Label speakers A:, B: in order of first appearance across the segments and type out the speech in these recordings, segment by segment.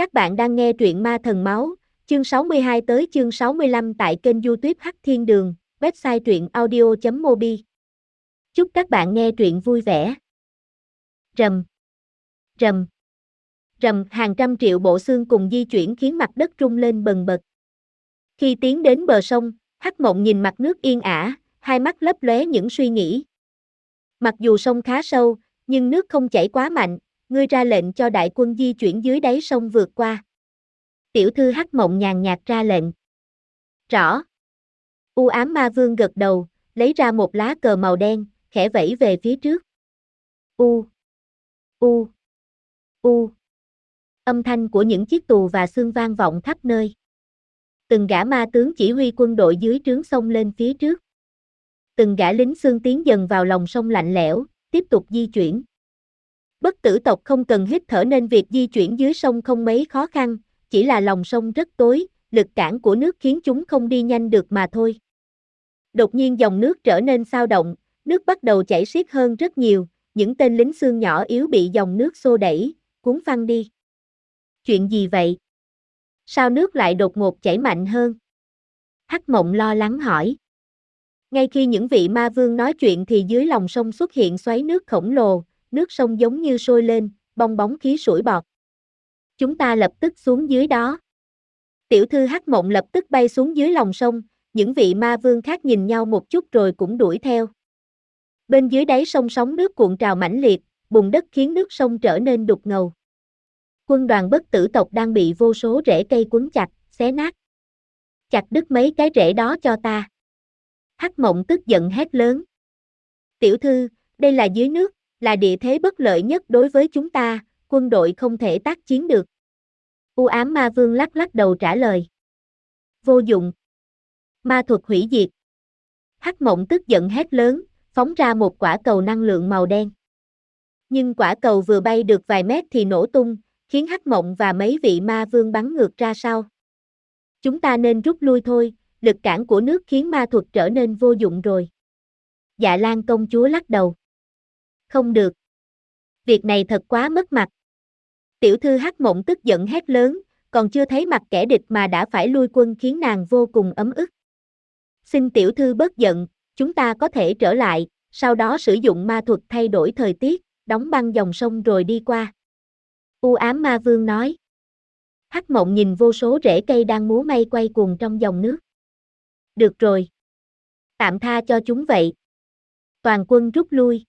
A: Các bạn đang nghe truyện Ma Thần Máu, chương 62 tới chương 65 tại kênh youtube Hắc Thiên Đường, website truyện audio.mobi. Chúc các bạn nghe truyện vui vẻ. Rầm. Rầm. Rầm, hàng trăm triệu bộ xương cùng di chuyển khiến mặt đất rung lên bần bật. Khi tiến đến bờ sông, Hắc Mộng nhìn mặt nước yên ả, hai mắt lấp lóe những suy nghĩ. Mặc dù sông khá sâu, nhưng nước không chảy quá mạnh, ngươi ra lệnh cho đại quân di chuyển dưới đáy sông vượt qua. Tiểu thư Hắc Mộng nhàn nhạt ra lệnh. Rõ. U ám ma vương gật đầu, lấy ra một lá cờ màu đen, khẽ vẫy về phía trước. U. U. U. Âm thanh của những chiếc tù và xương vang vọng khắp nơi. Từng gã ma tướng chỉ huy quân đội dưới trướng sông lên phía trước. Từng gã lính xương tiến dần vào lòng sông lạnh lẽo, tiếp tục di chuyển. Bất tử tộc không cần hít thở nên việc di chuyển dưới sông không mấy khó khăn, chỉ là lòng sông rất tối, lực cản của nước khiến chúng không đi nhanh được mà thôi. Đột nhiên dòng nước trở nên sao động, nước bắt đầu chảy xiết hơn rất nhiều, những tên lính xương nhỏ yếu bị dòng nước xô đẩy, cuốn phăng đi. Chuyện gì vậy? Sao nước lại đột ngột chảy mạnh hơn? Hắc mộng lo lắng hỏi. Ngay khi những vị ma vương nói chuyện thì dưới lòng sông xuất hiện xoáy nước khổng lồ, nước sông giống như sôi lên, bong bóng khí sủi bọt. Chúng ta lập tức xuống dưới đó. Tiểu thư Hắc Mộng lập tức bay xuống dưới lòng sông, những vị ma vương khác nhìn nhau một chút rồi cũng đuổi theo. Bên dưới đáy sông sóng nước cuộn trào mãnh liệt, bùn đất khiến nước sông trở nên đục ngầu. Quân đoàn bất tử tộc đang bị vô số rễ cây quấn chặt, xé nát. Chặt đứt mấy cái rễ đó cho ta. Hắc Mộng tức giận hét lớn. Tiểu thư, đây là dưới nước, là địa thế bất lợi nhất đối với chúng ta, quân đội không thể tác chiến được. U ám ma vương lắc lắc đầu trả lời. Vô dụng. Ma thuật hủy diệt. Hắc mộng tức giận hét lớn, phóng ra một quả cầu năng lượng màu đen. Nhưng quả cầu vừa bay được vài mét thì nổ tung, khiến Hắc mộng và mấy vị ma vương bắn ngược ra sau. Chúng ta nên rút lui thôi, lực cản của nước khiến ma thuật trở nên vô dụng rồi. Dạ Lan công chúa lắc đầu. Không được. Việc này thật quá mất mặt. Tiểu thư hắc mộng tức giận hét lớn, còn chưa thấy mặt kẻ địch mà đã phải lui quân khiến nàng vô cùng ấm ức. Xin tiểu thư bớt giận, chúng ta có thể trở lại, sau đó sử dụng ma thuật thay đổi thời tiết, đóng băng dòng sông rồi đi qua. U ám ma vương nói. Hắc mộng nhìn vô số rễ cây đang múa may quay cuồng trong dòng nước. Được rồi. Tạm tha cho chúng vậy. Toàn quân rút lui.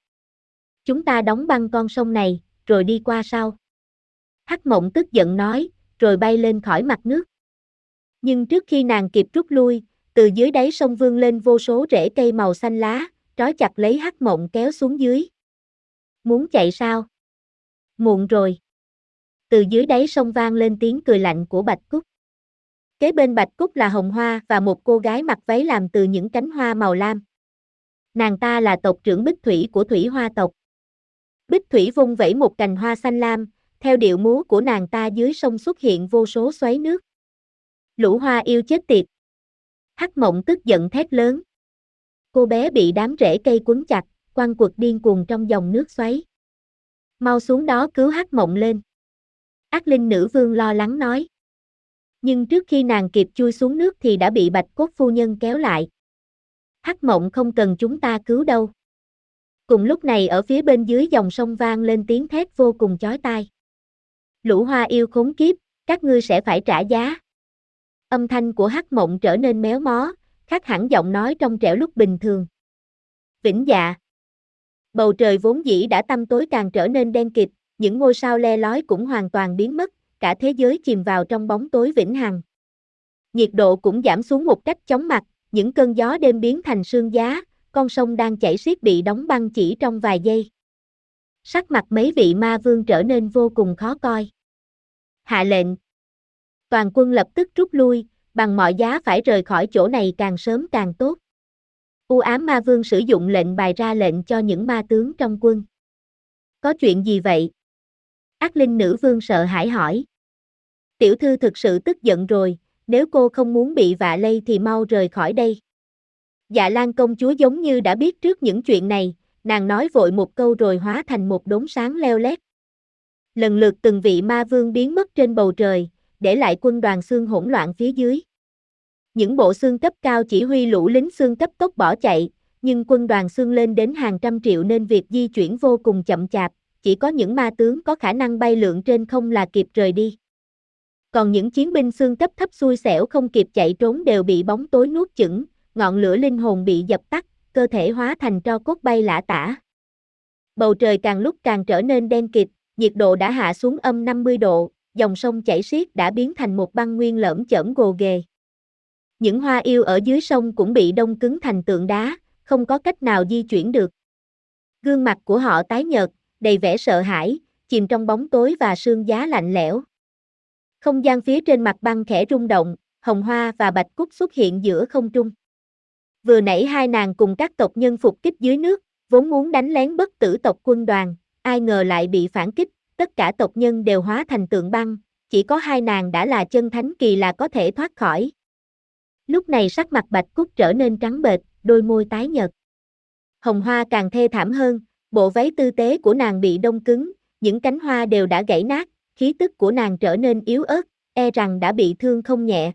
A: Chúng ta đóng băng con sông này, rồi đi qua sau. Hắc mộng tức giận nói, rồi bay lên khỏi mặt nước. Nhưng trước khi nàng kịp rút lui, từ dưới đáy sông vương lên vô số rễ cây màu xanh lá, trói chặt lấy hắc mộng kéo xuống dưới. Muốn chạy sao? Muộn rồi. Từ dưới đáy sông vang lên tiếng cười lạnh của Bạch Cúc. Kế bên Bạch Cúc là Hồng Hoa và một cô gái mặc váy làm từ những cánh hoa màu lam. Nàng ta là tộc trưởng Bích Thủy của Thủy Hoa tộc. Bích Thủy vung vẩy một cành hoa xanh lam, theo điệu múa của nàng ta dưới sông xuất hiện vô số xoáy nước. Lũ hoa yêu chết tiệt. Hắc mộng tức giận thét lớn. Cô bé bị đám rễ cây quấn chặt, quăng quật điên cuồng trong dòng nước xoáy. Mau xuống đó cứu Hắc mộng lên. Ác linh nữ vương lo lắng nói. Nhưng trước khi nàng kịp chui xuống nước thì đã bị bạch cốt phu nhân kéo lại. Hắc mộng không cần chúng ta cứu đâu. Cùng lúc này ở phía bên dưới dòng sông vang lên tiếng thét vô cùng chói tai. Lũ hoa yêu khốn kiếp, các ngươi sẽ phải trả giá. Âm thanh của hắc mộng trở nên méo mó, khác hẳn giọng nói trong trẻo lúc bình thường. Vĩnh dạ. Bầu trời vốn dĩ đã tăm tối càng trở nên đen kịt, những ngôi sao le lói cũng hoàn toàn biến mất, cả thế giới chìm vào trong bóng tối vĩnh hằng. Nhiệt độ cũng giảm xuống một cách chóng mặt, những cơn gió đêm biến thành sương giá, con sông đang chảy xiết bị đóng băng chỉ trong vài giây. Sắc mặt mấy vị ma vương trở nên vô cùng khó coi. Hạ lệnh. Toàn quân lập tức rút lui, bằng mọi giá phải rời khỏi chỗ này càng sớm càng tốt. U ám ma vương sử dụng lệnh bài ra lệnh cho những ma tướng trong quân. Có chuyện gì vậy? Ác linh nữ vương sợ hãi hỏi. Tiểu thư thực sự tức giận rồi, nếu cô không muốn bị vạ lây thì mau rời khỏi đây. Dạ Lan công chúa giống như đã biết trước những chuyện này, nàng nói vội một câu rồi hóa thành một đốm sáng leo lét. Lần lượt từng vị ma vương biến mất trên bầu trời, để lại quân đoàn xương hỗn loạn phía dưới. Những bộ xương cấp cao chỉ huy lũ lính xương cấp tốc bỏ chạy, nhưng quân đoàn xương lên đến hàng trăm triệu nên việc di chuyển vô cùng chậm chạp, chỉ có những ma tướng có khả năng bay lượn trên không là kịp rời đi. Còn những chiến binh xương cấp thấp xui xẻo không kịp chạy trốn đều bị bóng tối nuốt chửng, ngọn lửa linh hồn bị dập tắt, cơ thể hóa thành tro cốt bay lả tả. Bầu trời càng lúc càng trở nên đen kịt, nhiệt độ đã hạ xuống âm 50 độ, dòng sông chảy xiết đã biến thành một băng nguyên lởm chởm gồ ghề. Những hoa yêu ở dưới sông cũng bị đông cứng thành tượng đá, không có cách nào di chuyển được. Gương mặt của họ tái nhợt, đầy vẻ sợ hãi, chìm trong bóng tối và sương giá lạnh lẽo. Không gian phía trên mặt băng khẽ rung động, hồng hoa và bạch cúc xuất hiện giữa không trung. Vừa nãy hai nàng cùng các tộc nhân phục kích dưới nước, vốn muốn đánh lén bất tử tộc quân đoàn, ai ngờ lại bị phản kích, tất cả tộc nhân đều hóa thành tượng băng, chỉ có hai nàng đã là chân thánh kỳ là có thể thoát khỏi. Lúc này sắc mặt bạch cúc trở nên trắng bệch, đôi môi tái nhợt. Hồng hoa càng thê thảm hơn, bộ váy tư tế của nàng bị đông cứng, những cánh hoa đều đã gãy nát, khí tức của nàng trở nên yếu ớt, e rằng đã bị thương không nhẹ.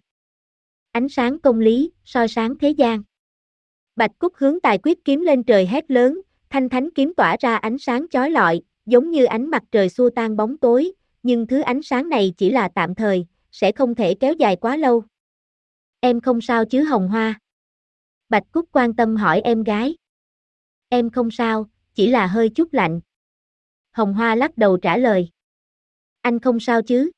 A: Ánh sáng công lý, soi sáng thế gian. Bạch Cúc hướng tài quyết kiếm lên trời hét lớn, thanh thánh kiếm tỏa ra ánh sáng chói lọi, giống như ánh mặt trời xua tan bóng tối, nhưng thứ ánh sáng này chỉ là tạm thời, sẽ không thể kéo dài quá lâu. Em không sao chứ Hồng Hoa? Bạch Cúc quan tâm hỏi em gái. Em không sao, chỉ là hơi chút lạnh. Hồng Hoa lắc đầu trả lời. Anh không sao chứ?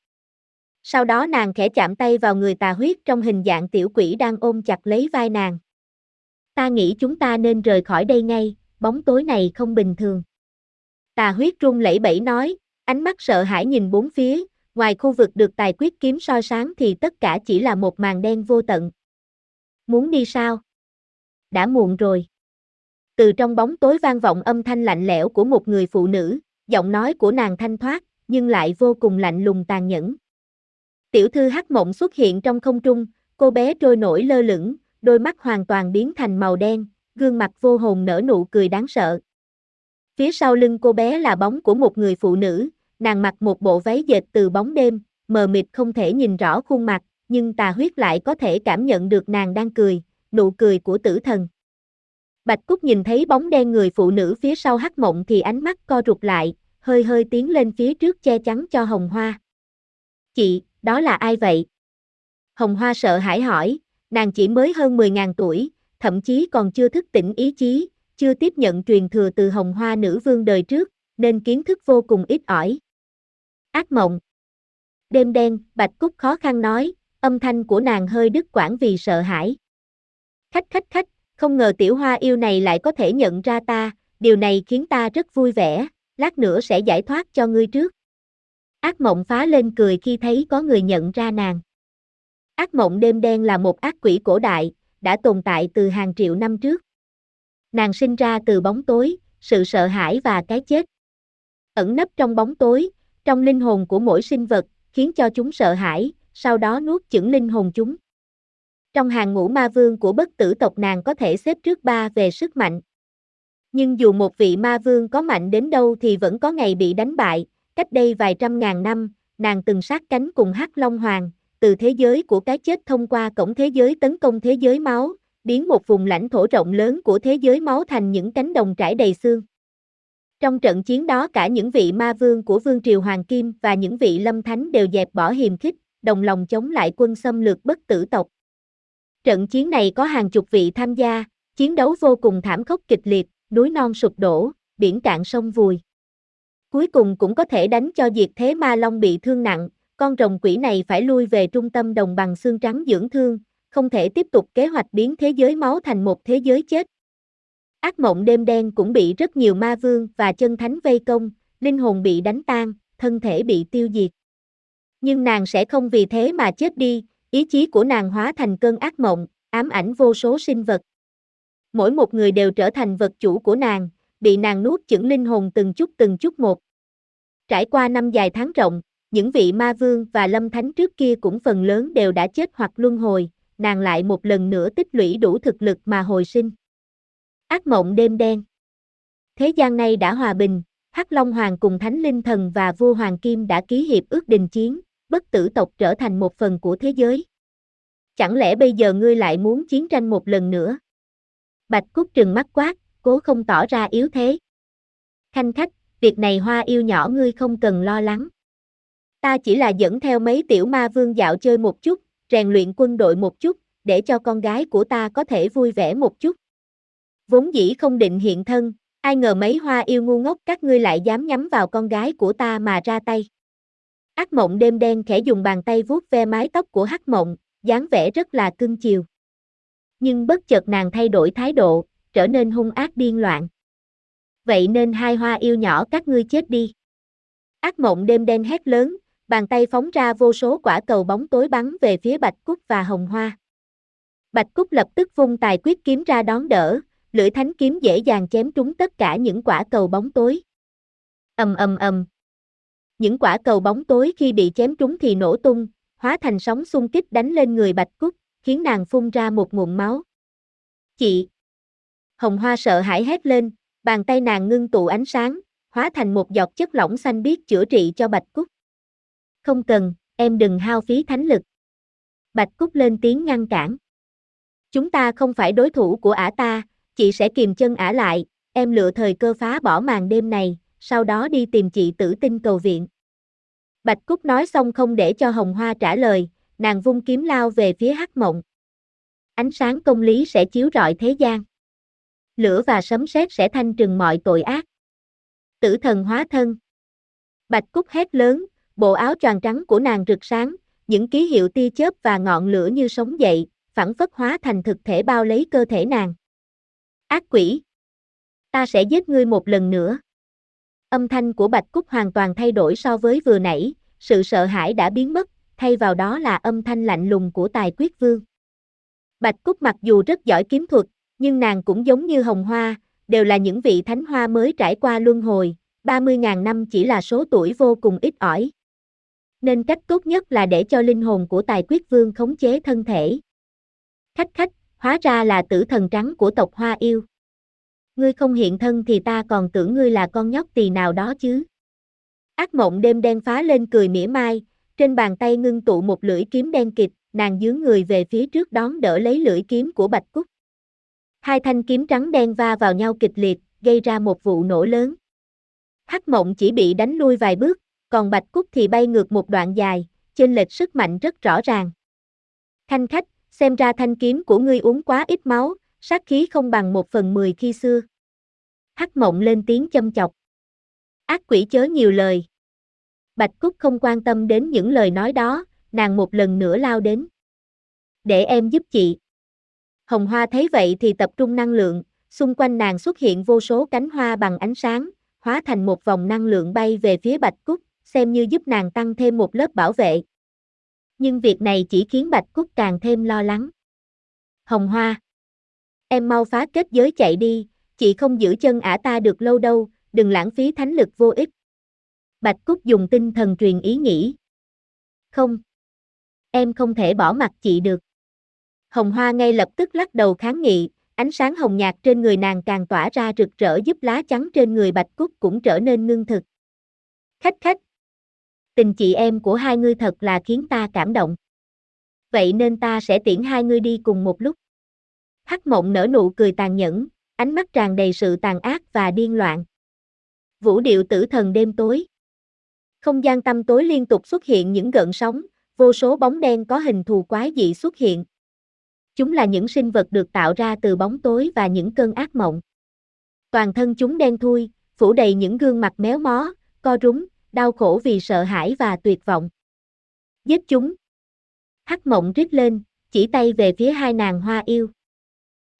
A: Sau đó nàng khẽ chạm tay vào người tà huyết trong hình dạng tiểu quỷ đang ôm chặt lấy vai nàng. Ta nghĩ chúng ta nên rời khỏi đây ngay, bóng tối này không bình thường. Tà huyết run lẩy bẩy nói, ánh mắt sợ hãi nhìn bốn phía, ngoài khu vực được tài quyết kiếm soi sáng thì tất cả chỉ là một màn đen vô tận. Muốn đi sao? Đã muộn rồi. Từ trong bóng tối vang vọng âm thanh lạnh lẽo của một người phụ nữ, giọng nói của nàng thanh thoát, nhưng lại vô cùng lạnh lùng tàn nhẫn. Tiểu thư hắc mộng xuất hiện trong không trung, cô bé trôi nổi lơ lửng, đôi mắt hoàn toàn biến thành màu đen, gương mặt vô hồn nở nụ cười đáng sợ. Phía sau lưng cô bé là bóng của một người phụ nữ, nàng mặc một bộ váy dệt từ bóng đêm, mờ mịt không thể nhìn rõ khuôn mặt, nhưng tà huyết lại có thể cảm nhận được nàng đang cười, nụ cười của tử thần. Bạch Cúc nhìn thấy bóng đen người phụ nữ phía sau hắc mộng thì ánh mắt co rụt lại, hơi hơi tiến lên phía trước che chắn cho Hồng Hoa. Chị, đó là ai vậy? Hồng Hoa sợ hãi hỏi, nàng chỉ mới hơn 10.000 tuổi, thậm chí còn chưa thức tỉnh ý chí, chưa tiếp nhận truyền thừa từ Hồng Hoa nữ vương đời trước, nên kiến thức vô cùng ít ỏi. Ác mộng. Đêm đen, Bạch Cúc khó khăn nói, âm thanh của nàng hơi đứt quãng vì sợ hãi. Khách khách khách, không ngờ tiểu hoa yêu này lại có thể nhận ra ta, điều này khiến ta rất vui vẻ, lát nữa sẽ giải thoát cho ngươi trước. Ác mộng phá lên cười khi thấy có người nhận ra nàng. Ác mộng đêm đen là một ác quỷ cổ đại, đã tồn tại từ hàng triệu năm trước. Nàng sinh ra từ bóng tối, sự sợ hãi và cái chết. Ẩn nấp trong bóng tối, trong linh hồn của mỗi sinh vật, khiến cho chúng sợ hãi, sau đó nuốt chửng linh hồn chúng. Trong hàng ngũ ma vương của bất tử tộc nàng có thể xếp trước ba về sức mạnh. Nhưng dù một vị ma vương có mạnh đến đâu thì vẫn có ngày bị đánh bại, cách đây vài trăm ngàn năm, nàng từng sát cánh cùng Hắc Long Hoàng, từ thế giới của cái chết thông qua cổng thế giới tấn công thế giới máu, biến một vùng lãnh thổ rộng lớn của thế giới máu thành những cánh đồng trải đầy xương. Trong trận chiến đó cả những vị ma vương của Vương Triều Hoàng Kim và những vị lâm thánh đều dẹp bỏ hiềm khích, đồng lòng chống lại quân xâm lược bất tử tộc. Trận chiến này có hàng chục vị tham gia, chiến đấu vô cùng thảm khốc kịch liệt, núi non sụp đổ, biển cạn sông vùi. Cuối cùng cũng có thể đánh cho diệt thế ma long bị thương nặng, con rồng quỷ này phải lui về trung tâm đồng bằng xương trắng dưỡng thương, không thể tiếp tục kế hoạch biến thế giới máu thành một thế giới chết. Ác mộng đêm đen cũng bị rất nhiều ma vương và chân thánh vây công, linh hồn bị đánh tan, thân thể bị tiêu diệt. Nhưng nàng sẽ không vì thế mà chết đi, ý chí của nàng hóa thành cơn ác mộng, ám ảnh vô số sinh vật. Mỗi một người đều trở thành vật chủ của nàng, bị nàng nuốt chửng linh hồn từng chút từng chút một. Trải qua năm dài tháng rộng, những vị ma vương và lâm thánh trước kia cũng phần lớn đều đã chết hoặc luân hồi, nàng lại một lần nữa tích lũy đủ thực lực mà hồi sinh. Ác mộng đêm đen Thế gian này đã hòa bình, Hắc Long Hoàng cùng Thánh Linh Thần và Vua Hoàng Kim đã ký hiệp ước đình chiến, bất tử tộc trở thành một phần của thế giới. Chẳng lẽ bây giờ ngươi lại muốn chiến tranh một lần nữa? Bạch Cúc trừng mắt quát, cố không tỏ ra yếu thế. Khanh khách, việc này hoa yêu nhỏ ngươi không cần lo lắng. Ta chỉ là dẫn theo mấy tiểu ma vương dạo chơi một chút, rèn luyện quân đội một chút, để cho con gái của ta có thể vui vẻ một chút. Vốn dĩ không định hiện thân, ai ngờ mấy hoa yêu ngu ngốc các ngươi lại dám nhắm vào con gái của ta mà ra tay. Ác mộng đêm đen khẽ dùng bàn tay vuốt ve mái tóc của hắc mộng, dáng vẻ rất là cưng chiều. Nhưng bất chợt nàng thay đổi thái độ, trở nên hung ác điên loạn. Vậy nên hai hoa yêu nhỏ các ngươi chết đi. Ác mộng đêm đen hét lớn, bàn tay phóng ra vô số quả cầu bóng tối bắn về phía Bạch Cúc và Hồng Hoa. Bạch Cúc lập tức vung tài quyết kiếm ra đón đỡ, lưỡi thánh kiếm dễ dàng chém trúng tất cả những quả cầu bóng tối. Ầm ầm ầm. Những quả cầu bóng tối khi bị chém trúng thì nổ tung, hóa thành sóng xung kích đánh lên người Bạch Cúc, khiến nàng phun ra một nguồn máu. Chị! Hồng Hoa sợ hãi hét lên, bàn tay nàng ngưng tụ ánh sáng, hóa thành một giọt chất lỏng xanh biếc chữa trị cho Bạch Cúc. Không cần, em đừng hao phí thánh lực. Bạch Cúc lên tiếng ngăn cản. Chúng ta không phải đối thủ của ả ta, chị sẽ kìm chân ả lại, em lựa thời cơ phá bỏ màn đêm này, sau đó đi tìm chị tử tinh cầu viện. Bạch Cúc nói xong không để cho Hồng Hoa trả lời, nàng vung kiếm lao về phía hắc mộng. Ánh sáng công lý sẽ chiếu rọi thế gian. Lửa và sấm sét sẽ thanh trừng mọi tội ác. Tử thần hóa thân. Bạch Cúc hét lớn, bộ áo choàng trắng của nàng rực sáng, những ký hiệu tia chớp và ngọn lửa như sống dậy, phản phất hóa thành thực thể bao lấy cơ thể nàng. Ác quỷ! Ta sẽ giết ngươi một lần nữa. Âm thanh của Bạch Cúc hoàn toàn thay đổi so với vừa nãy, sự sợ hãi đã biến mất, thay vào đó là âm thanh lạnh lùng của tài quyết vương. Bạch Cúc mặc dù rất giỏi kiếm thuật, nhưng nàng cũng giống như hồng hoa, đều là những vị thánh hoa mới trải qua luân hồi, 30.000 năm chỉ là số tuổi vô cùng ít ỏi. Nên cách tốt nhất là để cho linh hồn của tài quyết vương khống chế thân thể. Khách khách, hóa ra là tử thần trắng của tộc Hoa Yêu. Ngươi không hiện thân thì ta còn tưởng ngươi là con nhóc tỳ nào đó chứ. Ác mộng đêm đen phá lên cười mỉa mai, trên bàn tay ngưng tụ một lưỡi kiếm đen kịt, nàng dướng người về phía trước đón đỡ lấy lưỡi kiếm của Bạch Cúc. Hai thanh kiếm trắng đen va vào nhau kịch liệt, gây ra một vụ nổ lớn. Hắc mộng chỉ bị đánh lui vài bước, còn Bạch Cúc thì bay ngược một đoạn dài, trên lệch sức mạnh rất rõ ràng. Thanh khách, xem ra thanh kiếm của ngươi uống quá ít máu, sát khí không bằng một phần mười khi xưa. Hắc mộng lên tiếng châm chọc. Ác quỷ chớ nhiều lời. Bạch Cúc không quan tâm đến những lời nói đó, nàng một lần nữa lao đến. Để em giúp chị. Hồng Hoa thấy vậy thì tập trung năng lượng, xung quanh nàng xuất hiện vô số cánh hoa bằng ánh sáng, hóa thành một vòng năng lượng bay về phía Bạch Cúc, xem như giúp nàng tăng thêm một lớp bảo vệ. Nhưng việc này chỉ khiến Bạch Cúc càng thêm lo lắng. Hồng Hoa. Em mau phá kết giới chạy đi, chị không giữ chân ả ta được lâu đâu, đừng lãng phí thánh lực vô ích. Bạch Cúc dùng tinh thần truyền ý nghĩ. Không. Em không thể bỏ mặt chị được. Hồng Hoa ngay lập tức lắc đầu kháng nghị, ánh sáng hồng nhạt trên người nàng càng tỏa ra rực rỡ giúp lá trắng trên người Bạch Cúc cũng trở nên ngưng thực. Khách khách. Tình chị em của hai ngươi thật là khiến ta cảm động. Vậy nên ta sẽ tiễn hai ngươi đi cùng một lúc. Hắc mộng nở nụ cười tàn nhẫn, ánh mắt tràn đầy sự tàn ác và điên loạn. Vũ điệu tử thần đêm tối. Không gian tâm tối liên tục xuất hiện những gợn sóng, vô số bóng đen có hình thù quái dị xuất hiện. Chúng là những sinh vật được tạo ra từ bóng tối và những cơn ác mộng. Toàn thân chúng đen thui, phủ đầy những gương mặt méo mó, co rúm, đau khổ vì sợ hãi và tuyệt vọng. Giết chúng. Hắc mộng rít lên, chỉ tay về phía hai nàng hoa yêu.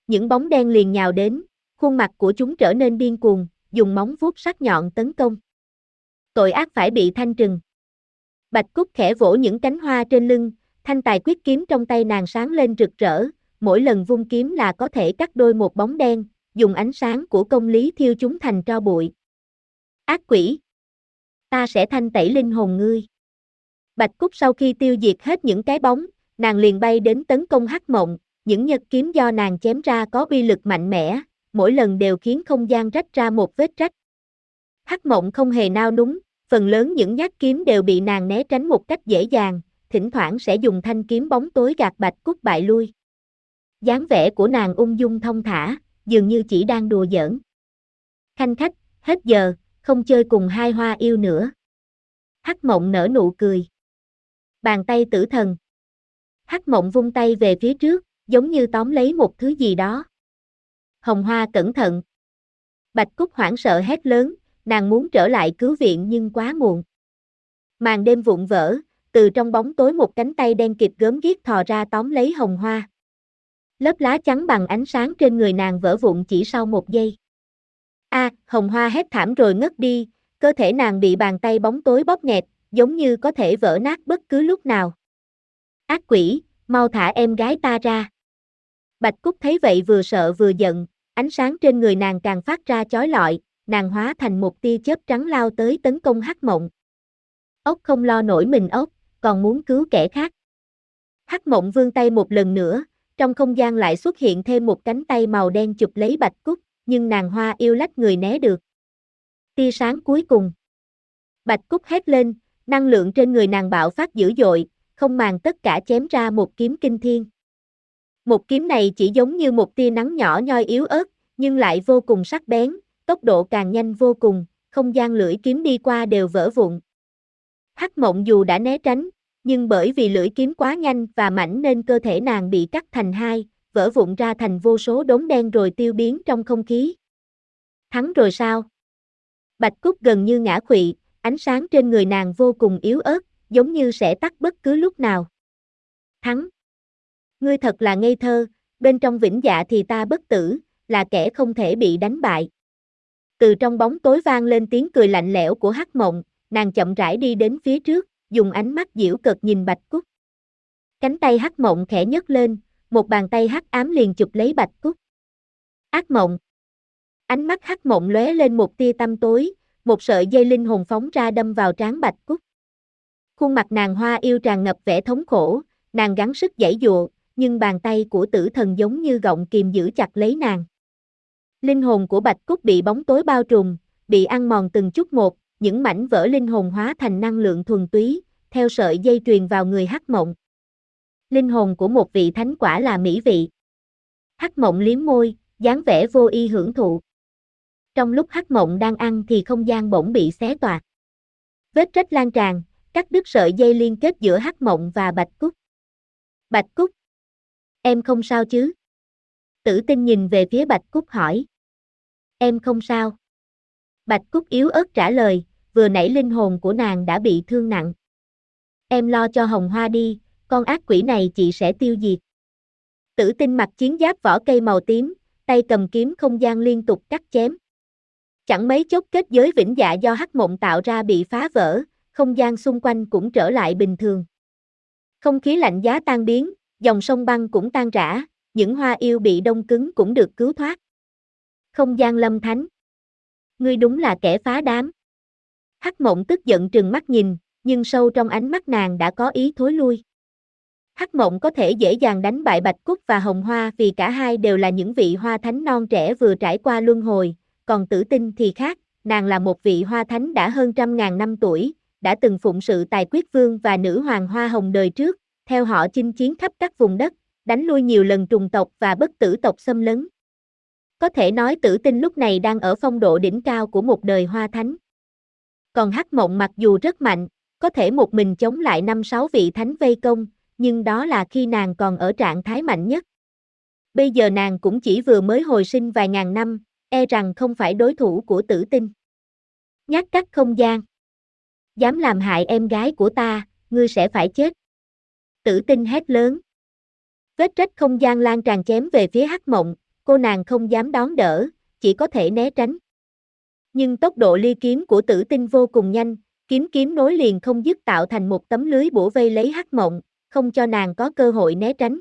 A: Những bóng đen liền nhào đến, khuôn mặt của chúng trở nên điên cuồng, dùng móng vuốt sắc nhọn tấn công. Tội ác phải bị thanh trừng. Bạch Cúc khẽ vỗ những cánh hoa trên lưng, thanh tài quyết kiếm trong tay nàng sáng lên rực rỡ, mỗi lần vung kiếm là có thể cắt đôi một bóng đen, dùng ánh sáng của công lý thiêu chúng thành tro bụi. Ác quỷ! Ta sẽ thanh tẩy linh hồn ngươi. Bạch Cúc sau khi tiêu diệt hết những cái bóng, nàng liền bay đến tấn công hắc mộng, những nhật kiếm do nàng chém ra có uy lực mạnh mẽ, mỗi lần đều khiến không gian rách ra một vết rách. Hắc mộng không hề nao núng, phần lớn những nhát kiếm đều bị nàng né tránh một cách dễ dàng, thỉnh thoảng sẽ dùng thanh kiếm bóng tối gạt bạch cúc bại lui. dáng vẻ của nàng ung dung thông thả, dường như chỉ đang đùa giỡn. Khanh khách, hết giờ, không chơi cùng hai hoa yêu nữa. Hắc mộng nở nụ cười. Bàn tay tử thần. Hắc mộng vung tay về phía trước, giống như tóm lấy một thứ gì đó. Hồng hoa cẩn thận. Bạch Cúc hoảng sợ hét lớn, nàng muốn trở lại cứu viện nhưng quá muộn. Màn đêm vụn vỡ, từ trong bóng tối một cánh tay đen kịt gớm ghiếc thò ra tóm lấy hồng hoa. Lớp lá trắng bằng ánh sáng trên người nàng vỡ vụn chỉ sau một giây. A, hồng hoa hét thảm rồi ngất đi, cơ thể nàng bị bàn tay bóng tối bóp nghẹt, giống như có thể vỡ nát bất cứ lúc nào. Ác quỷ, mau thả em gái ta ra. Bạch Cúc thấy vậy vừa sợ vừa giận, ánh sáng trên người nàng càng phát ra chói lọi, nàng hóa thành một tia chớp trắng lao tới tấn công Hắc Mộng. Ốc không lo nổi mình ốc, còn muốn cứu kẻ khác. Hắc Mộng vươn tay một lần nữa, trong không gian lại xuất hiện thêm một cánh tay màu đen chụp lấy Bạch Cúc, nhưng nàng hoa yêu lách người né được. Tia sáng cuối cùng. Bạch Cúc hét lên, năng lượng trên người nàng bạo phát dữ dội, không màng tất cả chém ra một kiếm kinh thiên. Một kiếm này chỉ giống như một tia nắng nhỏ nhoi yếu ớt, nhưng lại vô cùng sắc bén, tốc độ càng nhanh vô cùng, không gian lưỡi kiếm đi qua đều vỡ vụn. Hắc mộng dù đã né tránh, nhưng bởi vì lưỡi kiếm quá nhanh và mảnh nên cơ thể nàng bị cắt thành hai, vỡ vụn ra thành vô số đốm đen rồi tiêu biến trong không khí. Thắng rồi sao? Bạch Cúc gần như ngã quỵ, ánh sáng trên người nàng vô cùng yếu ớt, giống như sẽ tắt bất cứ lúc nào. Thắng. Ngươi thật là ngây thơ, bên trong vĩnh dạ thì ta bất tử, là kẻ không thể bị đánh bại. Từ trong bóng tối vang lên tiếng cười lạnh lẽo của Hắc Mộng, nàng chậm rãi đi đến phía trước, dùng ánh mắt diễu cợt nhìn Bạch Cúc. Cánh tay Hắc Mộng khẽ nhấc lên, một bàn tay hắc ám liền chụp lấy Bạch Cúc. Ác mộng. Ánh mắt Hắc Mộng lóe lên một tia tâm tối, một sợi dây linh hồn phóng ra đâm vào trán Bạch Cúc. Khuôn mặt nàng hoa yêu tràn ngập vẻ thống khổ, nàng gắng sức giãy dụa, nhưng bàn tay của tử thần giống như gọng kìm giữ chặt lấy nàng. Linh hồn của Bạch Cúc bị bóng tối bao trùm, bị ăn mòn từng chút một, những mảnh vỡ linh hồn hóa thành năng lượng thuần túy, theo sợi dây truyền vào người Hắc Mộng. Linh hồn của một vị thánh quả là mỹ vị. Hắc Mộng liếm môi, dáng vẻ vô y hưởng thụ. Trong lúc Hắc Mộng đang ăn thì không gian bỗng bị xé toạc. Vết rách lan tràn, cắt đứt sợi dây liên kết giữa Hắc Mộng và Bạch Cúc. Bạch Cúc, em không sao chứ? Tử tinh nhìn về phía Bạch Cúc hỏi. Em không sao. Bạch Cúc yếu ớt trả lời, vừa nãy linh hồn của nàng đã bị thương nặng. Em lo cho Hồng Hoa đi, con ác quỷ này chị sẽ tiêu diệt. Tử tinh mặc chiến giáp vỏ cây màu tím, tay cầm kiếm không gian liên tục cắt chém. Chẳng mấy chốc kết giới vĩnh dạ do hắc mộng tạo ra bị phá vỡ, không gian xung quanh cũng trở lại bình thường. Không khí lạnh giá tan biến, dòng sông băng cũng tan rã, những hoa yêu bị đông cứng cũng được cứu thoát. Không gian lâm thánh. Ngươi đúng là kẻ phá đám. Hắc mộng tức giận trừng mắt nhìn, nhưng sâu trong ánh mắt nàng đã có ý thối lui. Hắc mộng có thể dễ dàng đánh bại Bạch Cúc và Hồng Hoa vì cả hai đều là những vị hoa thánh non trẻ vừa trải qua luân hồi, còn tử tinh thì khác, nàng là một vị hoa thánh đã hơn trăm ngàn năm tuổi, đã từng phụng sự tài quyết vương và nữ hoàng hoa hồng đời trước, theo họ chinh chiến khắp các vùng đất, đánh lui nhiều lần trùng tộc và bất tử tộc xâm lấn. Có thể nói tử tinh lúc này đang ở phong độ đỉnh cao của một đời hoa thánh. Còn hắc mộng mặc dù rất mạnh, có thể một mình chống lại năm sáu vị thánh vây công, nhưng đó là khi nàng còn ở trạng thái mạnh nhất. Bây giờ nàng cũng chỉ vừa mới hồi sinh vài ngàn năm, e rằng không phải đối thủ của tử tinh. Nhát cắt không gian. Dám làm hại em gái của ta, ngươi sẽ phải chết. Tử tinh hét lớn. Vết rách không gian lan tràn chém về phía hắc mộng, cô nàng không dám đón đỡ, chỉ có thể né tránh. Nhưng tốc độ ly kiếm của tử tinh vô cùng nhanh, kiếm kiếm nối liền không dứt tạo thành một tấm lưới bổ vây lấy hắc mộng, không cho nàng có cơ hội né tránh.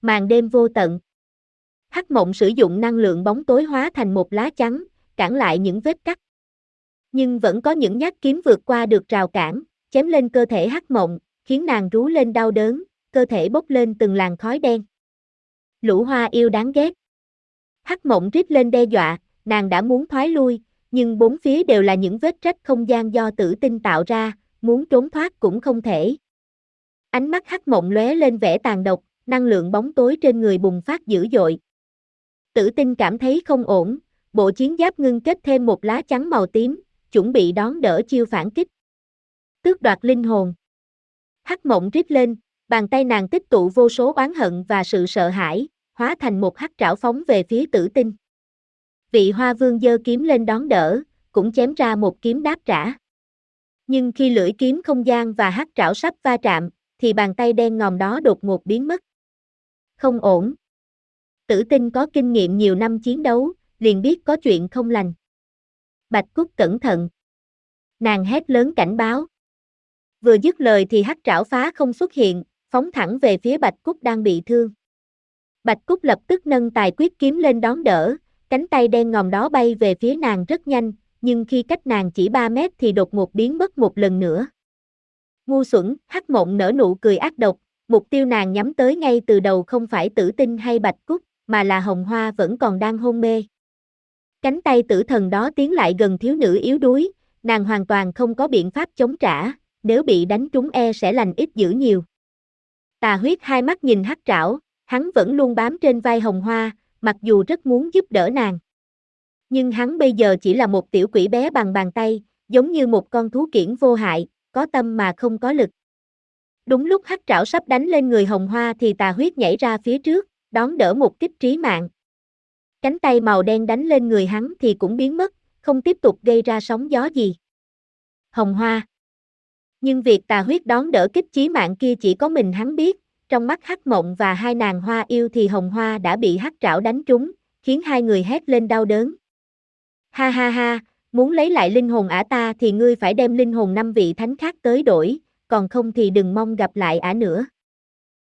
A: Màn đêm vô tận. Hắc mộng sử dụng năng lượng bóng tối hóa thành một lá trắng, cản lại những vết cắt. Nhưng vẫn có những nhát kiếm vượt qua được rào cản, chém lên cơ thể hắc mộng, khiến nàng rú lên đau đớn, cơ thể bốc lên từng làn khói đen. Lũ hoa yêu đáng ghét. Hắc mộng rít lên đe dọa, nàng đã muốn thoái lui, nhưng bốn phía đều là những vết rách không gian do tử tinh tạo ra, muốn trốn thoát cũng không thể. Ánh mắt hắc mộng lóe lên vẻ tàn độc, năng lượng bóng tối trên người bùng phát dữ dội. Tử tinh cảm thấy không ổn, bộ chiến giáp ngưng kết thêm một lá chắn màu tím, chuẩn bị đón đỡ chiêu phản kích. Tước đoạt linh hồn. Hắc mộng rít lên, bàn tay nàng tích tụ vô số oán hận và sự sợ hãi, hóa thành một hắc trảo phóng về phía tử tinh. Vị hoa vương giơ kiếm lên đón đỡ, cũng chém ra một kiếm đáp trả. Nhưng khi lưỡi kiếm không gian và hắc trảo sắp va chạm, thì bàn tay đen ngòm đó đột ngột biến mất. Không ổn. Tử tinh có kinh nghiệm nhiều năm chiến đấu, liền biết có chuyện không lành. Bạch Cúc cẩn thận. Nàng hét lớn cảnh báo. Vừa dứt lời thì hắc trảo phá không xuất hiện, phóng thẳng về phía Bạch Cúc đang bị thương. Bạch Cúc lập tức nâng tài quyết kiếm lên đón đỡ, cánh tay đen ngòm đó bay về phía nàng rất nhanh, nhưng khi cách nàng chỉ 3 mét thì đột ngột biến mất một lần nữa. Ngu xuẩn, hắc mộng nở nụ cười ác độc, mục tiêu nàng nhắm tới ngay từ đầu không phải tử tinh hay bạch cúc, mà là hồng hoa vẫn còn đang hôn mê. Cánh tay tử thần đó tiến lại gần thiếu nữ yếu đuối, nàng hoàn toàn không có biện pháp chống trả, nếu bị đánh trúng e sẽ lành ít dữ nhiều. Tà huyết hai mắt nhìn hắc trảo, hắn vẫn luôn bám trên vai hồng hoa, mặc dù rất muốn giúp đỡ nàng. Nhưng hắn bây giờ chỉ là một tiểu quỷ bé bằng bàn tay, giống như một con thú kiển vô hại, có tâm mà không có lực. Đúng lúc hắc trảo sắp đánh lên người hồng hoa thì tà huyết nhảy ra phía trước, đón đỡ một kích trí mạng. Cánh tay màu đen đánh lên người hắn thì cũng biến mất, không tiếp tục gây ra sóng gió gì. Hồng hoa Nhưng việc tà huyết đón đỡ kích chí mạng kia chỉ có mình hắn biết, trong mắt hắc mộng và hai nàng hoa yêu thì hồng hoa đã bị hắc trảo đánh trúng, khiến hai người hét lên đau đớn. Ha ha ha, muốn lấy lại linh hồn ả ta thì ngươi phải đem linh hồn năm vị thánh khác tới đổi, còn không thì đừng mong gặp lại ả nữa.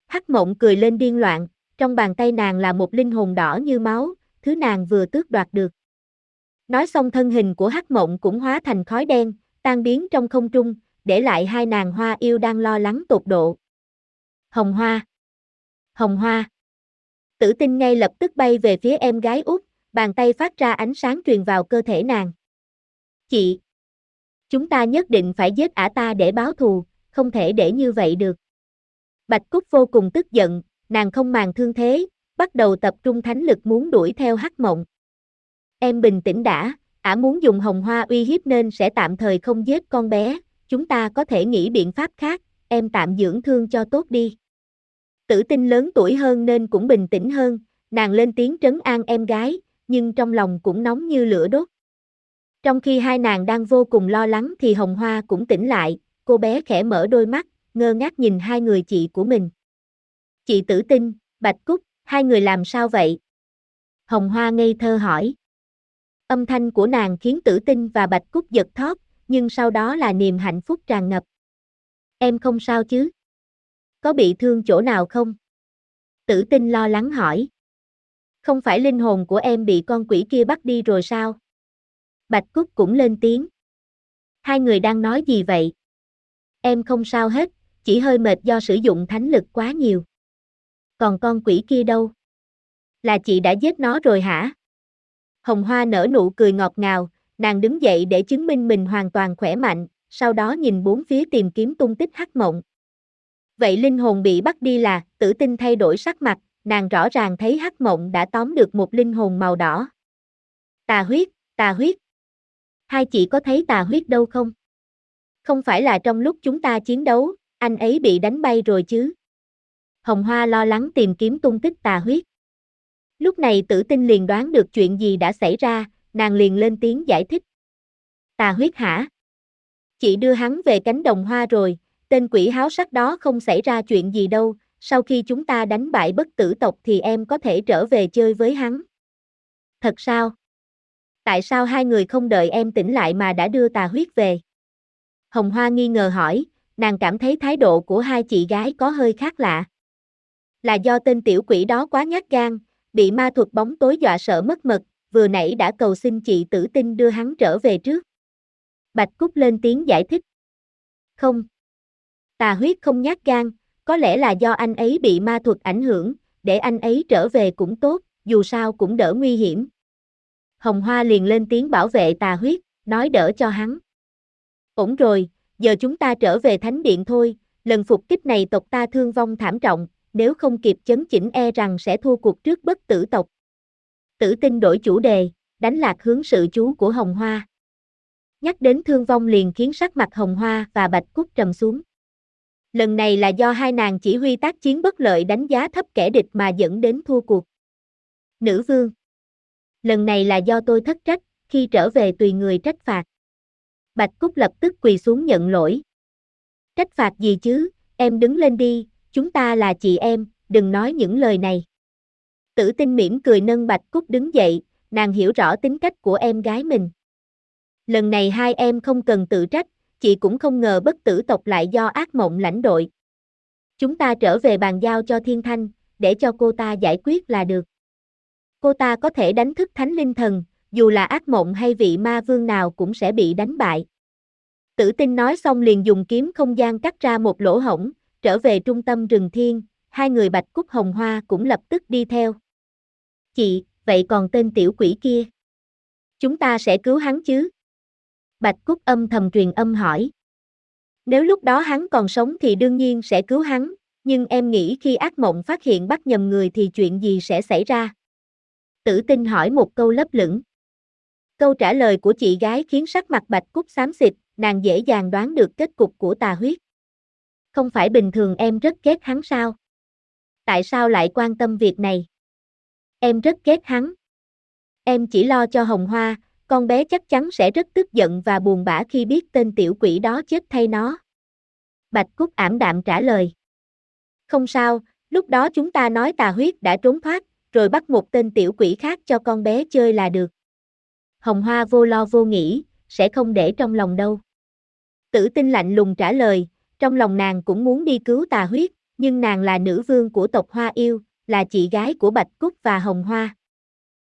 A: Hắc mộng cười lên điên loạn, trong bàn tay nàng là một linh hồn đỏ như máu, thứ nàng vừa tước đoạt được. Nói xong thân hình của hắc mộng cũng hóa thành khói đen, tan biến trong không trung, để lại hai nàng hoa yêu đang lo lắng tột độ. Hồng Hoa Hồng Hoa Tử tinh ngay lập tức bay về phía em gái út, bàn tay phát ra ánh sáng truyền vào cơ thể nàng. Chị! Chúng ta nhất định phải giết ả ta để báo thù, không thể để như vậy được. Bạch Cúc vô cùng tức giận, nàng không màng thương thế, bắt đầu tập trung thánh lực muốn đuổi theo hắc mộng. Em bình tĩnh đã, ả muốn dùng hồng hoa uy hiếp nên sẽ tạm thời không giết con bé, chúng ta có thể nghĩ biện pháp khác, em tạm dưỡng thương cho tốt đi. Tử tinh lớn tuổi hơn nên cũng bình tĩnh hơn, nàng lên tiếng trấn an em gái, nhưng trong lòng cũng nóng như lửa đốt. Trong khi hai nàng đang vô cùng lo lắng thì Hồng Hoa cũng tỉnh lại, cô bé khẽ mở đôi mắt, ngơ ngác nhìn hai người chị của mình. Chị tử tinh, Bạch Cúc, hai người làm sao vậy? Hồng Hoa ngây thơ hỏi. Âm thanh của nàng khiến tử tinh và Bạch Cúc giật thót, nhưng sau đó là niềm hạnh phúc tràn ngập. Em không sao chứ? Có bị thương chỗ nào không? Tử tinh lo lắng hỏi. Không phải linh hồn của em bị con quỷ kia bắt đi rồi sao? Bạch Cúc cũng lên tiếng. Hai người đang nói gì vậy? Em không sao hết, chỉ hơi mệt do sử dụng thánh lực quá nhiều. Còn con quỷ kia đâu? Là chị đã giết nó rồi hả? Hồng Hoa nở nụ cười ngọt ngào, nàng đứng dậy để chứng minh mình hoàn toàn khỏe mạnh, sau đó nhìn bốn phía tìm kiếm tung tích hắc mộng. Vậy linh hồn bị bắt đi là, tử tinh thay đổi sắc mặt, nàng rõ ràng thấy hắc mộng đã tóm được một linh hồn màu đỏ. Tà huyết, tà huyết. Hai chị có thấy tà huyết đâu không? Không phải là trong lúc chúng ta chiến đấu, anh ấy bị đánh bay rồi chứ? Hồng Hoa lo lắng tìm kiếm tung tích tà huyết. Lúc này tử tinh liền đoán được chuyện gì đã xảy ra, nàng liền lên tiếng giải thích. Tà huyết hả? Chị đưa hắn về cánh đồng hoa rồi, tên quỷ háo sắc đó không xảy ra chuyện gì đâu, sau khi chúng ta đánh bại bất tử tộc thì em có thể trở về chơi với hắn. Thật sao? Tại sao hai người không đợi em tỉnh lại mà đã đưa tà huyết về? Hồng Hoa nghi ngờ hỏi, nàng cảm thấy thái độ của hai chị gái có hơi khác lạ. Là do tên tiểu quỷ đó quá nhát gan, bị ma thuật bóng tối dọa sợ mất mật, vừa nãy đã cầu xin chị tử tinh đưa hắn trở về trước. Bạch Cúc lên tiếng giải thích. Không. Tà huyết không nhát gan, có lẽ là do anh ấy bị ma thuật ảnh hưởng, để anh ấy trở về cũng tốt, dù sao cũng đỡ nguy hiểm. Hồng Hoa liền lên tiếng bảo vệ tà huyết, nói đỡ cho hắn. Ổn rồi, giờ chúng ta trở về thánh điện thôi, lần phục kích này tộc ta thương vong thảm trọng, nếu không kịp chấn chỉnh e rằng sẽ thua cuộc trước bất tử tộc. Tử tinh đổi chủ đề, đánh lạc hướng sự chú của Hồng Hoa. Nhắc đến thương vong liền khiến sắc mặt Hồng Hoa và Bạch Cúc trầm xuống. Lần này là do hai nàng chỉ huy tác chiến bất lợi đánh giá thấp kẻ địch mà dẫn đến thua cuộc. Nữ vương Lần này là do tôi thất trách, khi trở về tùy người trách phạt. Bạch Cúc lập tức quỳ xuống nhận lỗi. Trách phạt gì chứ, em đứng lên đi, chúng ta là chị em, đừng nói những lời này. Tử tinh mỉm cười nâng Bạch Cúc đứng dậy, nàng hiểu rõ tính cách của em gái mình. Lần này hai em không cần tự trách, chị cũng không ngờ bất tử tộc lại do ác mộng lãnh đội. Chúng ta trở về bàn giao cho Thiên Thanh, để cho cô ta giải quyết là được. Cô ta có thể đánh thức thánh linh thần, dù là ác mộng hay vị ma vương nào cũng sẽ bị đánh bại. Tử tinh nói xong liền dùng kiếm không gian cắt ra một lỗ hổng, trở về trung tâm rừng thiên, hai người bạch cúc hồng hoa cũng lập tức đi theo. Chị, vậy còn tên tiểu quỷ kia? Chúng ta sẽ cứu hắn chứ? Bạch Cúc âm thầm truyền âm hỏi. Nếu lúc đó hắn còn sống thì đương nhiên sẽ cứu hắn, nhưng em nghĩ khi ác mộng phát hiện bắt nhầm người thì chuyện gì sẽ xảy ra? Tử tinh hỏi một câu lấp lửng. Câu trả lời của chị gái khiến sắc mặt Bạch Cúc xám xịt, nàng dễ dàng đoán được kết cục của tà huyết. Không phải bình thường em rất ghét hắn sao? Tại sao lại quan tâm việc này? Em rất ghét hắn. Em chỉ lo cho Hồng Hoa, con bé chắc chắn sẽ rất tức giận và buồn bã khi biết tên tiểu quỷ đó chết thay nó. Bạch Cúc ảm đạm trả lời. Không sao, lúc đó chúng ta nói tà huyết đã trốn thoát, rồi bắt một tên tiểu quỷ khác cho con bé chơi là được. Hồng Hoa vô lo vô nghĩ, sẽ không để trong lòng đâu. Tử tinh lạnh lùng trả lời, trong lòng nàng cũng muốn đi cứu tà huyết, nhưng nàng là nữ vương của tộc Hoa Yêu, là chị gái của Bạch Cúc và Hồng Hoa.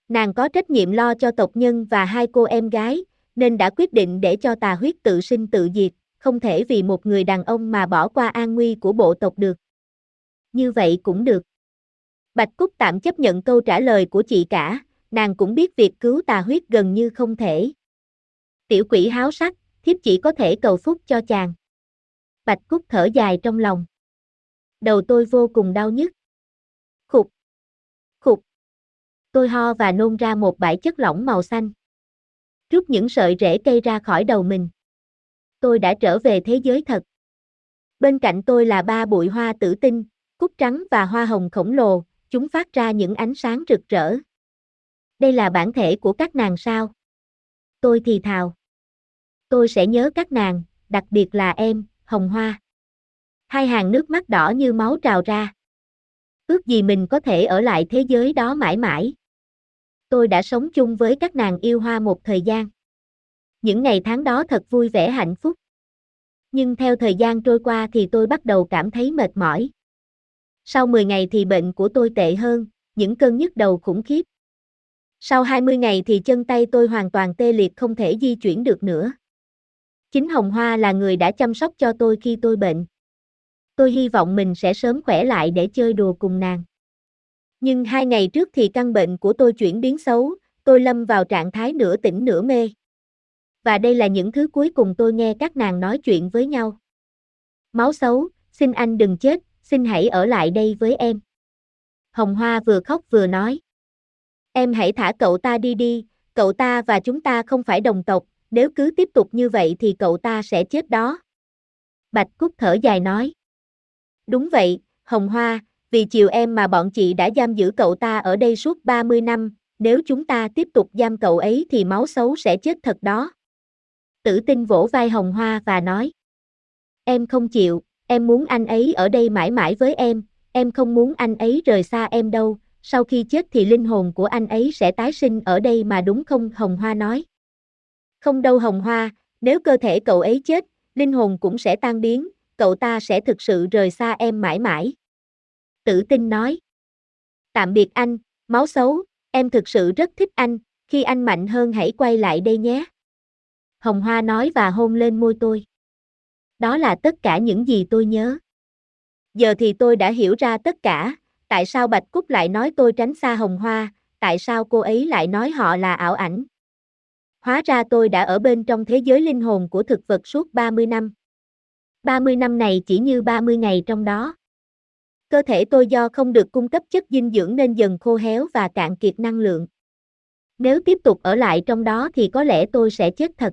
A: Nàng có trách nhiệm lo cho tộc nhân và hai cô em gái, nên đã quyết định để cho tà huyết tự sinh tự diệt, không thể vì một người đàn ông mà bỏ qua an nguy của bộ tộc được. Như vậy cũng được. Bạch Cúc tạm chấp nhận câu trả lời của chị cả, nàng cũng biết việc cứu tà huyết gần như không thể. Tiểu quỷ háo sắc, thiếp chỉ có thể cầu phúc cho chàng. Bạch Cúc thở dài trong lòng. Đầu tôi vô cùng đau nhức. Khục. Khục. Tôi ho và nôn ra một bãi chất lỏng màu xanh. Rút những sợi rễ cây ra khỏi đầu mình. Tôi đã trở về thế giới thật. Bên cạnh tôi là ba bụi hoa tử tinh, cúc trắng và hoa hồng khổng lồ, chúng phát ra những ánh sáng rực rỡ. Đây là bản thể của các nàng sao? Tôi thì thào. Tôi sẽ nhớ các nàng, đặc biệt là em, Hồng Hoa. Hai hàng nước mắt đỏ như máu trào ra. Ước gì mình có thể ở lại thế giới đó mãi mãi. Tôi đã sống chung với các nàng yêu hoa một thời gian. Những ngày tháng đó thật vui vẻ hạnh phúc. Nhưng theo thời gian trôi qua thì tôi bắt đầu cảm thấy mệt mỏi. Sau 10 ngày thì bệnh của tôi tệ hơn, những cơn nhức đầu khủng khiếp. Sau 20 ngày thì chân tay tôi hoàn toàn tê liệt không thể di chuyển được nữa. Chính Hồng Hoa là người đã chăm sóc cho tôi khi tôi bệnh. Tôi hy vọng mình sẽ sớm khỏe lại để chơi đùa cùng nàng. Nhưng hai ngày trước thì căn bệnh của tôi chuyển biến xấu, tôi lâm vào trạng thái nửa tỉnh nửa mê. Và đây là những thứ cuối cùng tôi nghe các nàng nói chuyện với nhau. Máu xấu, xin anh đừng chết, xin hãy ở lại đây với em. Hồng Hoa vừa khóc vừa nói. Em hãy thả cậu ta đi đi, cậu ta và chúng ta không phải đồng tộc, nếu cứ tiếp tục như vậy thì cậu ta sẽ chết đó. Bạch Cúc thở dài nói. Đúng vậy, Hồng Hoa, vì chiều em mà bọn chị đã giam giữ cậu ta ở đây suốt 30 năm, nếu chúng ta tiếp tục giam cậu ấy thì máu xấu sẽ chết thật đó. Tử tinh vỗ vai Hồng Hoa và nói. Em không chịu, em muốn anh ấy ở đây mãi mãi với em, em không muốn anh ấy rời xa em đâu, sau khi chết thì linh hồn của anh ấy sẽ tái sinh ở đây mà đúng không? Hồng Hoa nói. Không đâu Hồng Hoa, nếu cơ thể cậu ấy chết, linh hồn cũng sẽ tan biến, cậu ta sẽ thực sự rời xa em mãi mãi. Tử tinh nói. Tạm biệt anh, máu xấu, em thực sự rất thích anh, khi anh mạnh hơn hãy quay lại đây nhé. Hồng Hoa nói và hôn lên môi tôi. Đó là tất cả những gì tôi nhớ. Giờ thì tôi đã hiểu ra tất cả, tại sao Bạch Cúc lại nói tôi tránh xa Hồng Hoa, tại sao cô ấy lại nói họ là ảo ảnh? Hóa ra tôi đã ở bên trong thế giới linh hồn của thực vật suốt 30 năm. 30 năm này chỉ như 30 ngày trong đó. Cơ thể tôi do không được cung cấp chất dinh dưỡng nên dần khô héo và cạn kiệt năng lượng. Nếu tiếp tục ở lại trong đó thì có lẽ tôi sẽ chết thật.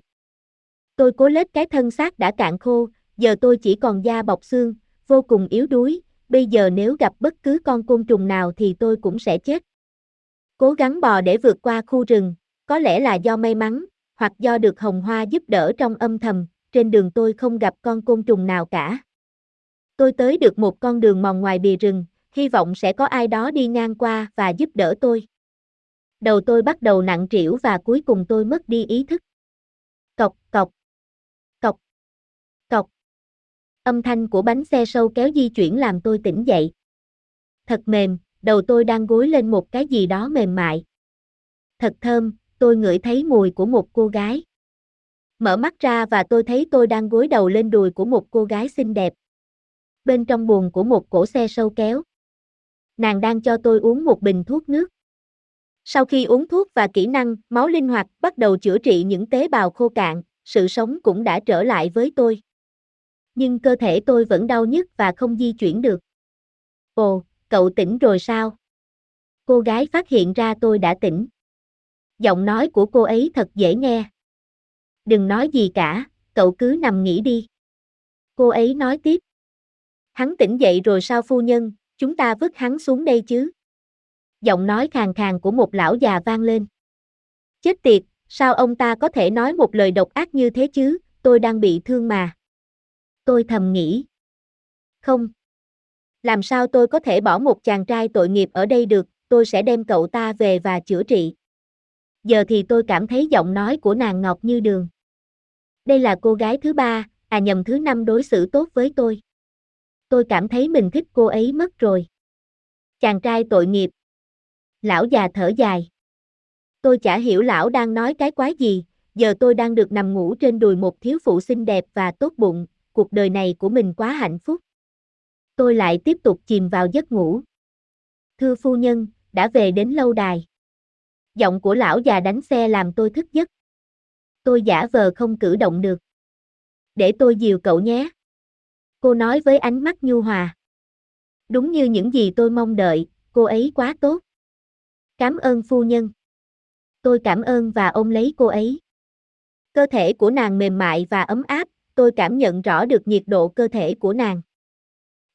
A: Tôi cố lết cái thân xác đã cạn khô, giờ tôi chỉ còn da bọc xương, vô cùng yếu đuối, bây giờ nếu gặp bất cứ con côn trùng nào thì tôi cũng sẽ chết. Cố gắng bò để vượt qua khu rừng, có lẽ là do may mắn, hoặc do được hồng hoa giúp đỡ trong âm thầm, trên đường tôi không gặp con côn trùng nào cả. Tôi tới được một con đường mòn ngoài bìa rừng, hy vọng sẽ có ai đó đi ngang qua và giúp đỡ tôi. Đầu tôi bắt đầu nặng trĩu và cuối cùng tôi mất đi ý thức. Cọc, cọc, Âm thanh của bánh xe sâu kéo di chuyển làm tôi tỉnh dậy. Thật mềm, đầu tôi đang gối lên một cái gì đó mềm mại. Thật thơm, tôi ngửi thấy mùi của một cô gái. Mở mắt ra và tôi thấy tôi đang gối đầu lên đùi của một cô gái xinh đẹp. Bên trong buồng của một cổ xe sâu kéo. Nàng đang cho tôi uống một bình thuốc nước. Sau khi uống thuốc và kỹ năng máu linh hoạt bắt đầu chữa trị những tế bào khô cạn, sự sống cũng đã trở lại với tôi. Nhưng cơ thể tôi vẫn đau nhức và không di chuyển được. Ồ, cậu tỉnh rồi sao? Cô gái phát hiện ra tôi đã tỉnh. Giọng nói của cô ấy thật dễ nghe. Đừng nói gì cả, cậu cứ nằm nghỉ đi. Cô ấy nói tiếp. Hắn tỉnh dậy rồi sao phu nhân, chúng ta vứt hắn xuống đây chứ? Giọng nói khàn khàn của một lão già vang lên. Chết tiệt, sao ông ta có thể nói một lời độc ác như thế chứ, tôi đang bị thương mà. Tôi thầm nghĩ. Không. Làm sao tôi có thể bỏ một chàng trai tội nghiệp ở đây được, tôi sẽ đem cậu ta về và chữa trị. Giờ thì tôi cảm thấy giọng nói của nàng ngọt như đường. Đây là cô gái thứ ba, à nhầm thứ năm đối xử tốt với tôi. Tôi cảm thấy mình thích cô ấy mất rồi. Chàng trai tội nghiệp. Lão già thở dài. Tôi chả hiểu lão đang nói cái quái gì, giờ tôi đang được nằm ngủ trên đùi một thiếu phụ xinh đẹp và tốt bụng, cuộc đời này của mình quá hạnh phúc. Tôi lại tiếp tục chìm vào giấc ngủ. Thưa phu nhân, đã về đến lâu đài. Giọng của lão già đánh xe làm tôi thức giấc. Tôi giả vờ không cử động được. Để tôi dìu cậu nhé. Cô nói với ánh mắt nhu hòa. Đúng như những gì tôi mong đợi, cô ấy quá tốt. Cảm ơn phu nhân. Tôi cảm ơn và ôm lấy cô ấy. Cơ thể của nàng mềm mại và ấm áp, tôi cảm nhận rõ được nhiệt độ cơ thể của nàng.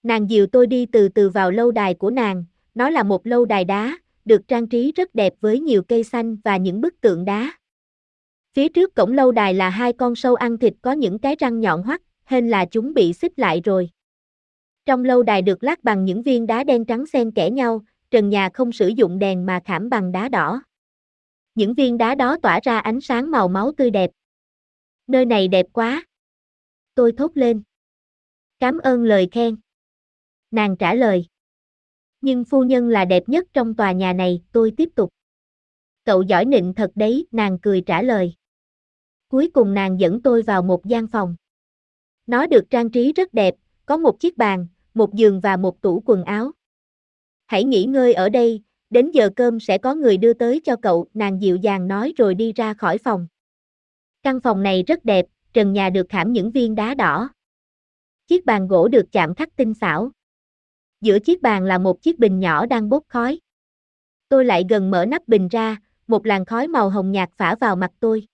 A: Nàng dìu tôi đi từ từ vào lâu đài của nàng, nó là một lâu đài đá, được trang trí rất đẹp với nhiều cây xanh và những bức tượng đá. Phía trước cổng lâu đài là hai con sâu ăn thịt có những cái răng nhọn hoắt, hên là chúng bị xích lại rồi. Trong lâu đài được lát bằng những viên đá đen trắng xen kẽ nhau, trần nhà không sử dụng đèn mà khảm bằng đá đỏ. Những viên đá đó tỏa ra ánh sáng màu máu tươi đẹp. Nơi này đẹp quá. Tôi thốt lên. Cảm ơn lời khen. Nàng trả lời. Nhưng phu nhân là đẹp nhất trong tòa nhà này, tôi tiếp tục. Cậu giỏi nịnh thật đấy, nàng cười trả lời. Cuối cùng nàng dẫn tôi vào một gian phòng. Nó được trang trí rất đẹp, có một chiếc bàn, một giường và một tủ quần áo. Hãy nghỉ ngơi ở đây, đến giờ cơm sẽ có người đưa tới cho cậu, nàng dịu dàng nói rồi đi ra khỏi phòng. Căn phòng này rất đẹp, trần nhà được khảm những viên đá đỏ. Chiếc bàn gỗ được chạm khắc tinh xảo. Giữa chiếc bàn là một chiếc bình nhỏ đang bốc khói. Tôi lại gần mở nắp bình ra, một làn khói màu hồng nhạt phả vào mặt tôi.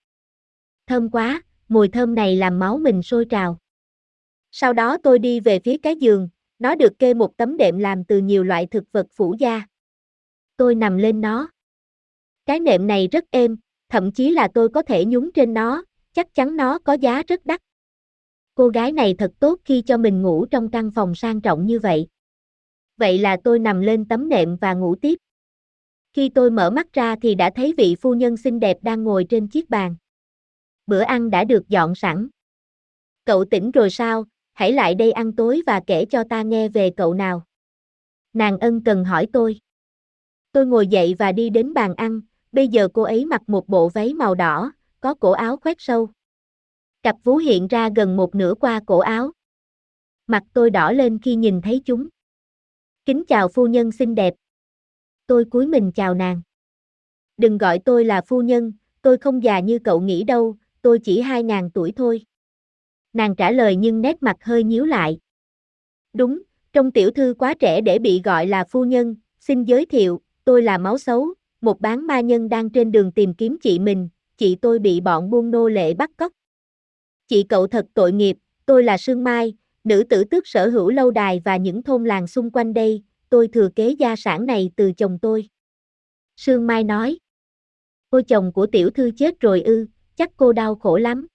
A: Thơm quá, mùi thơm này làm máu mình sôi trào. Sau đó tôi đi về phía cái giường, nó được kê một tấm đệm làm từ nhiều loại thực vật phủ da. Tôi nằm lên nó. Cái nệm này rất êm, thậm chí là tôi có thể nhúng trên nó, chắc chắn nó có giá rất đắt. Cô gái này thật tốt khi cho mình ngủ trong căn phòng sang trọng như vậy. Vậy là tôi nằm lên tấm nệm và ngủ tiếp. Khi tôi mở mắt ra thì đã thấy vị phu nhân xinh đẹp đang ngồi trên chiếc bàn. Bữa ăn đã được dọn sẵn. Cậu tỉnh rồi sao, hãy lại đây ăn tối và kể cho ta nghe về cậu nào. Nàng ân cần hỏi tôi. Tôi ngồi dậy và đi đến bàn ăn, bây giờ cô ấy mặc một bộ váy màu đỏ, có cổ áo khoét sâu. Cặp vú hiện ra gần một nửa qua cổ áo. Mặt tôi đỏ lên khi nhìn thấy chúng. Kính chào phu nhân xinh đẹp. Tôi cúi mình chào nàng. Đừng gọi tôi là phu nhân, tôi không già như cậu nghĩ đâu, tôi chỉ hai ngàn tuổi thôi. Nàng trả lời nhưng nét mặt hơi nhíu lại. Đúng, trong tiểu thư quá trẻ để bị gọi là phu nhân, xin giới thiệu, tôi là máu xấu, một bán ma nhân đang trên đường tìm kiếm chị mình, chị tôi bị bọn buôn nô lệ bắt cóc. Chị cậu thật tội nghiệp, tôi là Sương Mai, nữ tử tước sở hữu lâu đài và những thôn làng xung quanh đây, tôi thừa kế gia sản này từ chồng tôi. Sương Mai nói. Cô chồng của tiểu thư chết rồi ư, chắc cô đau khổ lắm.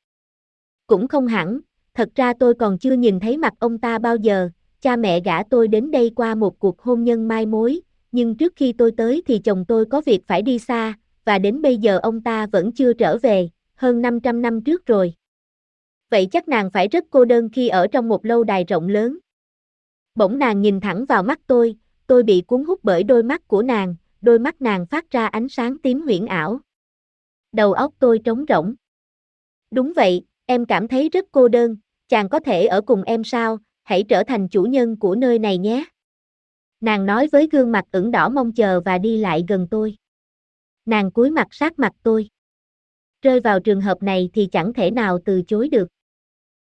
A: Cũng không hẳn, thật ra tôi còn chưa nhìn thấy mặt ông ta bao giờ, cha mẹ gả tôi đến đây qua một cuộc hôn nhân mai mối, nhưng trước khi tôi tới thì chồng tôi có việc phải đi xa, và đến bây giờ ông ta vẫn chưa trở về, hơn 500 năm trước rồi. Vậy chắc nàng phải rất cô đơn khi ở trong một lâu đài rộng lớn. Bỗng nàng nhìn thẳng vào mắt tôi, tôi bị cuốn hút bởi đôi mắt của nàng, đôi mắt nàng phát ra ánh sáng tím huyễn ảo. Đầu óc tôi trống rỗng. Đúng vậy, em cảm thấy rất cô đơn, chàng có thể ở cùng em sao, hãy trở thành chủ nhân của nơi này nhé. Nàng nói với gương mặt ửng đỏ mong chờ và đi lại gần tôi. Nàng cúi mặt sát mặt tôi. Rơi vào trường hợp này thì chẳng thể nào từ chối được.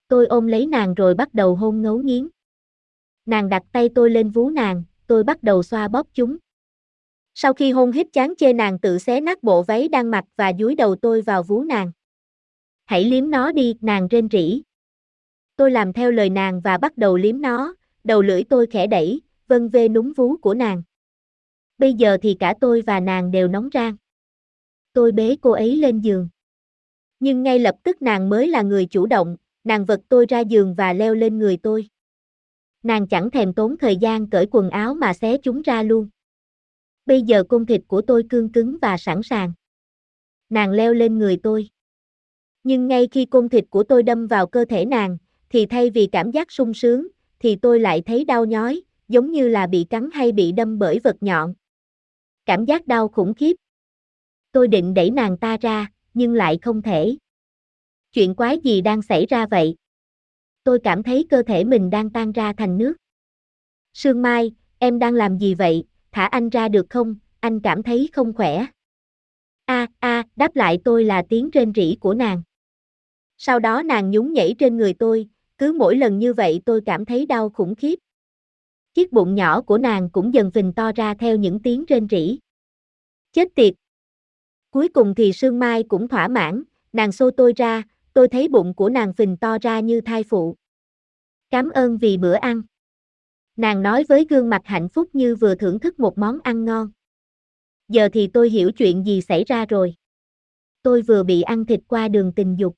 A: Tôi ôm lấy nàng rồi bắt đầu hôn ngấu nghiến. Nàng đặt tay tôi lên vú nàng, tôi bắt đầu xoa bóp chúng. Sau khi hôn hít chán chê nàng tự xé nát bộ váy đang mặc và dúi đầu tôi vào vú nàng. Hãy liếm nó đi, nàng rên rỉ. Tôi làm theo lời nàng và bắt đầu liếm nó, đầu lưỡi tôi khẽ đẩy, vân vê núm vú của nàng. Bây giờ thì cả tôi và nàng đều nóng rang. Tôi bế cô ấy lên giường. Nhưng ngay lập tức nàng mới là người chủ động, nàng vật tôi ra giường và leo lên người tôi. Nàng chẳng thèm tốn thời gian cởi quần áo mà xé chúng ra luôn. Bây giờ cung thịt của tôi cương cứng và sẵn sàng. Nàng leo lên người tôi. Nhưng ngay khi cung thịt của tôi đâm vào cơ thể nàng, thì thay vì cảm giác sung sướng, thì tôi lại thấy đau nhói, giống như là bị cắn hay bị đâm bởi vật nhọn. Cảm giác đau khủng khiếp. Tôi định đẩy nàng ta ra, nhưng lại không thể. Chuyện quái gì đang xảy ra vậy? Tôi cảm thấy cơ thể mình đang tan ra thành nước. Sương Mai, em đang làm gì vậy? Thả anh ra được không? Anh cảm thấy không khỏe. A a, đáp lại tôi là tiếng rên rỉ của nàng. Sau đó nàng nhún nhảy trên người tôi, cứ mỗi lần như vậy tôi cảm thấy đau khủng khiếp. Chiếc bụng nhỏ của nàng cũng dần phình to ra theo những tiếng rên rỉ. Chết tiệt! Cuối cùng thì Sương Mai cũng thỏa mãn, nàng xô tôi ra, tôi thấy bụng của nàng phình to ra như thai phụ. Cảm ơn vì bữa ăn. Nàng nói với gương mặt hạnh phúc như vừa thưởng thức một món ăn ngon. Giờ thì tôi hiểu chuyện gì xảy ra rồi. Tôi vừa bị ăn thịt qua đường tình dục.